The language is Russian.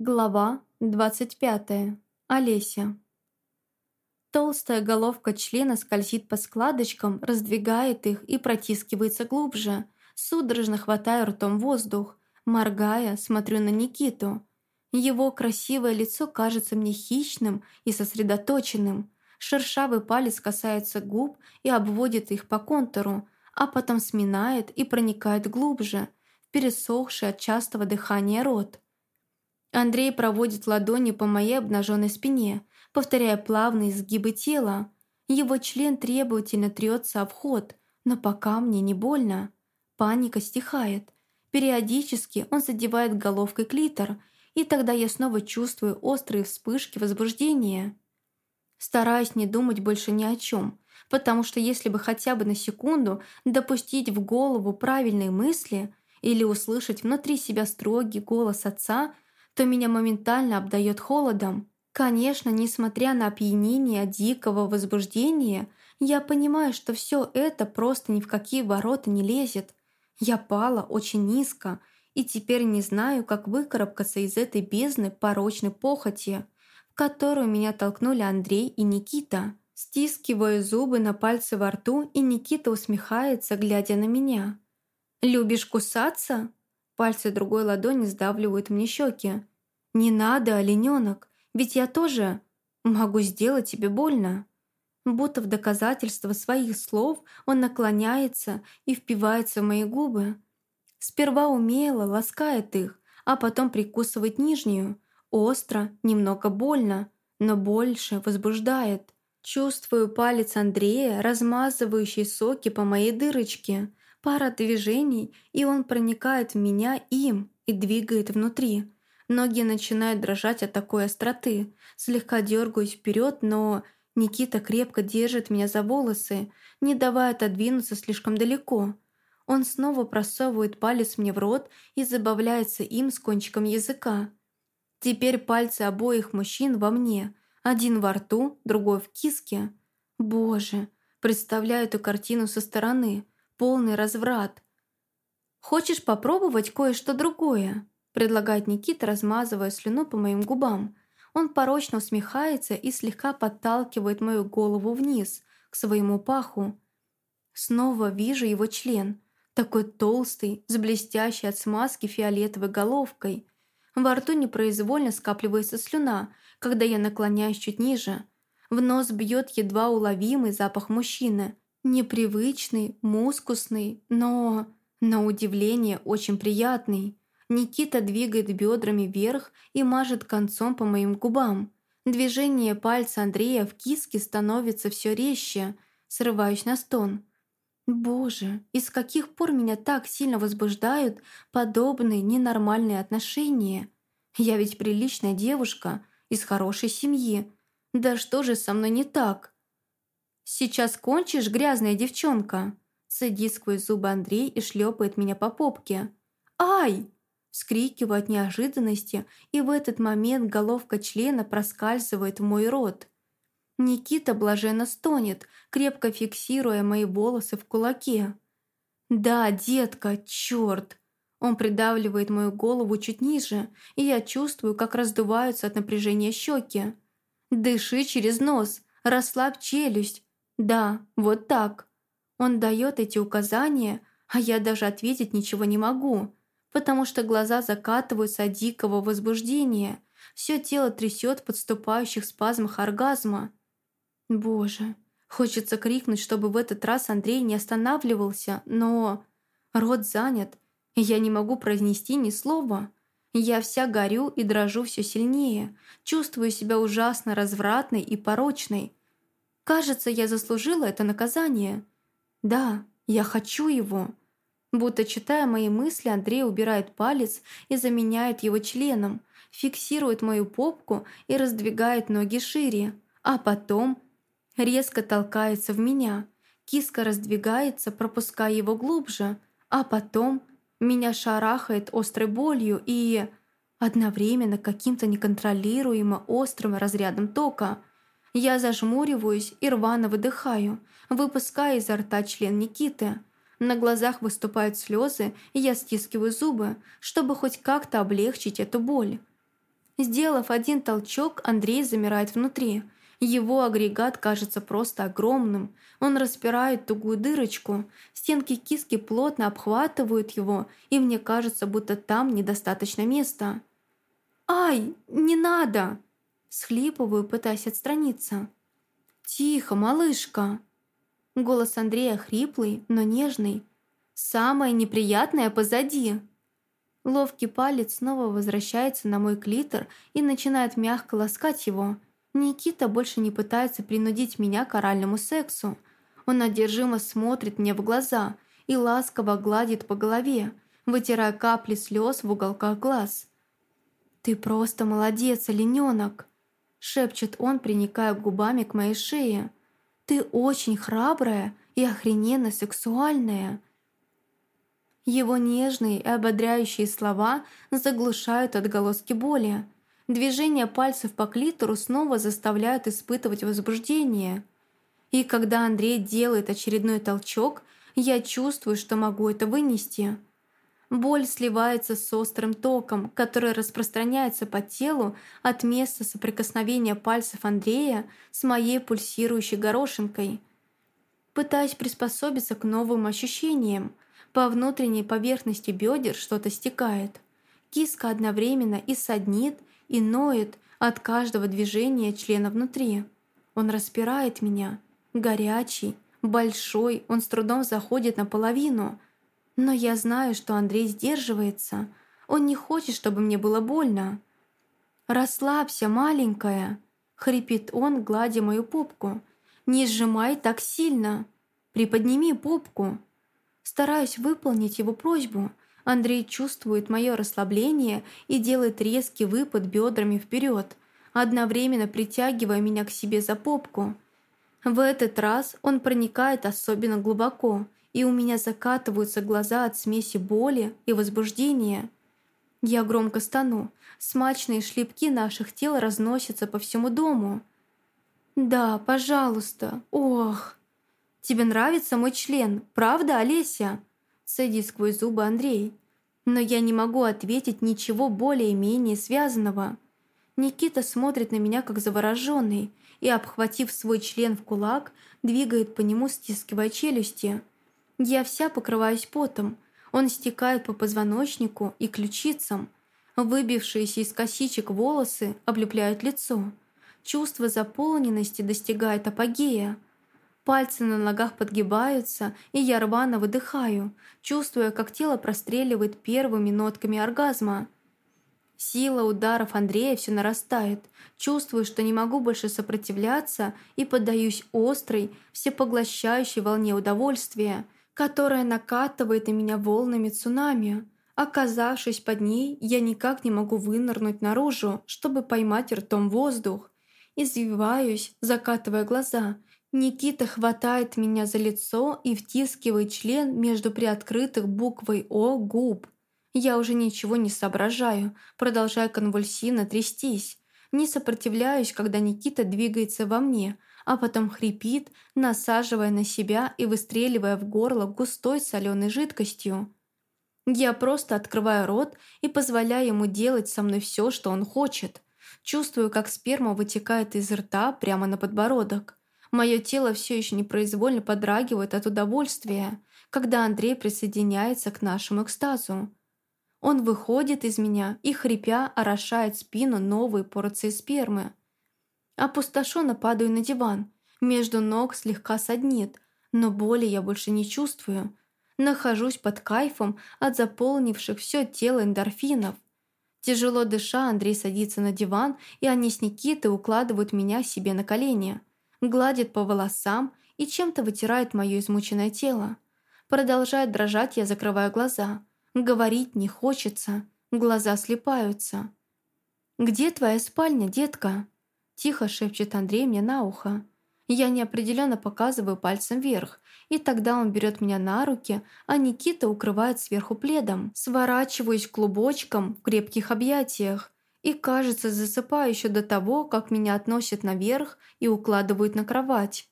Глава 25. Олеся. Толстая головка члена скользит по складочкам, раздвигает их и протискивается глубже. Судорожно хватаю ртом воздух. Моргая, смотрю на Никиту. Его красивое лицо кажется мне хищным и сосредоточенным. Шершавый палец касается губ и обводит их по контуру, а потом сминает и проникает глубже, пересохший от частого дыхания рот. Андрей проводит ладони по моей обнаженной спине, повторяя плавные изгибы тела. Его член требовательно трется о вход, но пока мне не больно. Паника стихает. Периодически он задевает головкой клитор, и тогда я снова чувствую острые вспышки возбуждения. Стараюсь не думать больше ни о чем, потому что если бы хотя бы на секунду допустить в голову правильные мысли или услышать внутри себя строгий голос отца – то меня моментально обдает холодом. Конечно, несмотря на опьянение дикого возбуждения, я понимаю, что все это просто ни в какие ворота не лезет. Я пала очень низко и теперь не знаю, как выкарабкаться из этой бездны порочной похоти, в которую меня толкнули Андрей и Никита. Стискиваю зубы на пальцы во рту, и Никита усмехается, глядя на меня. «Любишь кусаться?» Пальцы другой ладони сдавливают мне щеки. «Не надо, олененок, ведь я тоже могу сделать тебе больно». Будто в доказательство своих слов он наклоняется и впивается в мои губы. Сперва умело ласкает их, а потом прикусывает нижнюю. Остро, немного больно, но больше возбуждает. Чувствую палец Андрея, размазывающий соки по моей дырочке. Пара движений, и он проникает в меня им и двигает внутри. Ноги начинают дрожать от такой остроты. Слегка дергаюсь вперед, но Никита крепко держит меня за волосы, не давая отодвинуться слишком далеко. Он снова просовывает палец мне в рот и забавляется им с кончиком языка. Теперь пальцы обоих мужчин во мне. Один во рту, другой в киске. Боже, представляю эту картину со стороны полный разврат. «Хочешь попробовать кое-что другое?» предлагает Никита, размазывая слюну по моим губам. Он порочно усмехается и слегка подталкивает мою голову вниз, к своему паху. Снова вижу его член, такой толстый, с блестящей от смазки фиолетовой головкой. Во рту непроизвольно скапливается слюна, когда я наклоняюсь чуть ниже. В нос бьет едва уловимый запах мужчины – Непривычный, мускусный, но, на удивление, очень приятный. Никита двигает бедрами вверх и мажет концом по моим губам. Движение пальца Андрея в киске становится все резче, срываюсь на стон. Боже, из каких пор меня так сильно возбуждают подобные ненормальные отношения? Я ведь приличная девушка, из хорошей семьи. Да что же со мной не так?» «Сейчас кончишь, грязная девчонка?» Садит сквозь зубы Андрей и шлепает меня по попке. «Ай!» Вскрикиваю от неожиданности, и в этот момент головка члена проскальзывает в мой рот. Никита блаженно стонет, крепко фиксируя мои волосы в кулаке. «Да, детка, черт!» Он придавливает мою голову чуть ниже, и я чувствую, как раздуваются от напряжения щеки. «Дыши через нос, расслабь челюсть, да, вот так. Он дает эти указания, а я даже ответить ничего не могу, потому что глаза закатываются от дикого возбуждения, все тело трясет в подступающих спазмах оргазма. Боже, хочется крикнуть, чтобы в этот раз Андрей не останавливался, но рот занят, и я не могу произнести ни слова. Я вся горю и дрожу все сильнее, чувствую себя ужасно развратной и порочной, Кажется, я заслужила это наказание. Да, я хочу его. Будто читая мои мысли, Андрей убирает палец и заменяет его членом, фиксирует мою попку и раздвигает ноги шире, а потом резко толкается в меня. Киска раздвигается, пропуская его глубже, а потом меня шарахает острой болью и одновременно каким-то неконтролируемо острым разрядом тока – я зажмуриваюсь и рвано выдыхаю, выпуская изо рта член Никиты. На глазах выступают слезы, и я стискиваю зубы, чтобы хоть как-то облегчить эту боль. Сделав один толчок, Андрей замирает внутри. Его агрегат кажется просто огромным. Он распирает тугую дырочку. Стенки киски плотно обхватывают его, и мне кажется, будто там недостаточно места. «Ай, не надо!» Схлипываю, пытаясь отстраниться. «Тихо, малышка!» Голос Андрея хриплый, но нежный. «Самое неприятное позади!» Ловкий палец снова возвращается на мой клитор и начинает мягко ласкать его. Никита больше не пытается принудить меня к оральному сексу. Он одержимо смотрит мне в глаза и ласково гладит по голове, вытирая капли слез в уголках глаз. «Ты просто молодец, олененок!» Шепчет он, приникая губами к моей шее. «Ты очень храбрая и охрененно сексуальная!» Его нежные и ободряющие слова заглушают отголоски боли. Движения пальцев по клитору снова заставляют испытывать возбуждение. И когда Андрей делает очередной толчок, я чувствую, что могу это вынести. Боль сливается с острым током, который распространяется по телу от места соприкосновения пальцев Андрея с моей пульсирующей горошинкой. Пытаюсь приспособиться к новым ощущениям – по внутренней поверхности бедер что-то стекает. Киска одновременно и саднит, и ноет от каждого движения члена внутри. Он распирает меня. Горячий, большой, он с трудом заходит наполовину. Но я знаю, что Андрей сдерживается. Он не хочет, чтобы мне было больно. «Расслабься, маленькая!» — хрипит он, гладя мою попку. «Не сжимай так сильно! Приподними попку!» Стараюсь выполнить его просьбу. Андрей чувствует мое расслабление и делает резкий выпад бедрами вперед, одновременно притягивая меня к себе за попку. В этот раз он проникает особенно глубоко, и у меня закатываются глаза от смеси боли и возбуждения. Я громко стану. Смачные шлепки наших тел разносятся по всему дому. «Да, пожалуйста. Ох!» «Тебе нравится мой член, правда, Олеся?» Садись сквозь зубы Андрей. Но я не могу ответить ничего более-менее связанного. Никита смотрит на меня как завороженный и, обхватив свой член в кулак, двигает по нему, стискивая челюсти. Я вся покрываюсь потом. Он стекает по позвоночнику и ключицам. Выбившиеся из косичек волосы облепляют лицо. Чувство заполненности достигает апогея. Пальцы на ногах подгибаются, и я рвано выдыхаю, чувствуя, как тело простреливает первыми нотками оргазма. Сила ударов Андрея все нарастает. Чувствую, что не могу больше сопротивляться и поддаюсь острой, всепоглощающей волне удовольствия, которая накатывает на меня волнами цунами. Оказавшись под ней, я никак не могу вынырнуть наружу, чтобы поймать ртом воздух. Извиваюсь, закатывая глаза – Никита хватает меня за лицо и втискивает член между приоткрытых буквой «О» губ. Я уже ничего не соображаю, продолжая конвульсивно трястись. Не сопротивляюсь, когда Никита двигается во мне, а потом хрипит, насаживая на себя и выстреливая в горло густой соленой жидкостью. Я просто открываю рот и позволяю ему делать со мной все, что он хочет. Чувствую, как сперма вытекает из рта прямо на подбородок. Мое тело все еще непроизвольно подрагивает от удовольствия, когда Андрей присоединяется к нашему экстазу. Он выходит из меня и, хрипя, орошает спину новой порции спермы. Опустошенно падаю на диван. Между ног слегка саднит, но боли я больше не чувствую. Нахожусь под кайфом от заполнивших все тело эндорфинов. Тяжело дыша, Андрей садится на диван, и они с Никитой укладывают меня себе на колени гладит по волосам и чем-то вытирает мое измученное тело. Продолжает дрожать, я закрываю глаза. Говорить не хочется, глаза слепаются. «Где твоя спальня, детка?» Тихо шепчет Андрей мне на ухо. Я неопределенно показываю пальцем вверх, и тогда он берет меня на руки, а Никита укрывает сверху пледом. Сворачиваюсь клубочком в крепких объятиях и, кажется, засыпаю еще до того, как меня относят наверх и укладывают на кровать.